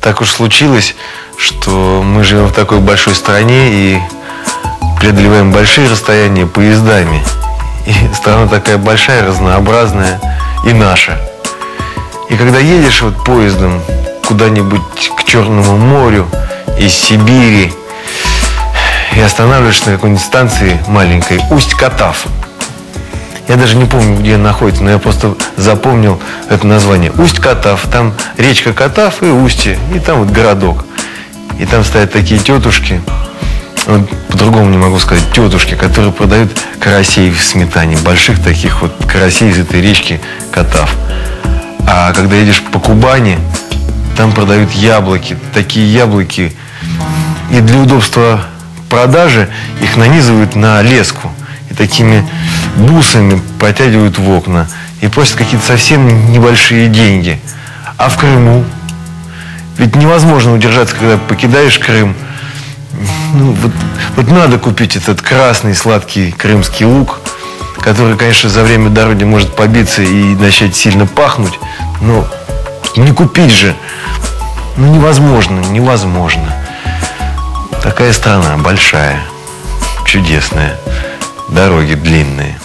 так уж случилось, что мы живем в такой большой стране и преодолеваем большие расстояния поездами. И страна такая большая, разнообразная и наша. И когда едешь вот поездом куда-нибудь к Черному морю из Сибири и останавливаешься на какой-нибудь станции маленькой Усть-Катав. Я даже не помню, где она находится, но я просто запомнил это название. Усть-Катав. Там речка Катав и Устье. И там вот городок. И там стоят такие тетушки, вот по-другому не могу сказать, тетушки, которые продают карасей в сметане. Больших таких вот карасей из этой речки Катав. А когда едешь по Кубани, там продают яблоки. Такие яблоки. И для удобства продажи их нанизывают на леску. И такими бусами протягивают в окна. И просят какие-то совсем небольшие деньги. А в Крыму? Ведь невозможно удержаться, когда покидаешь Крым. Ну, вот, вот надо купить этот красный сладкий крымский лук, который, конечно, за время дороги может побиться и начать сильно пахнуть. Но не купить же. Ну, невозможно, невозможно. Такая страна большая, чудесная, дороги длинные.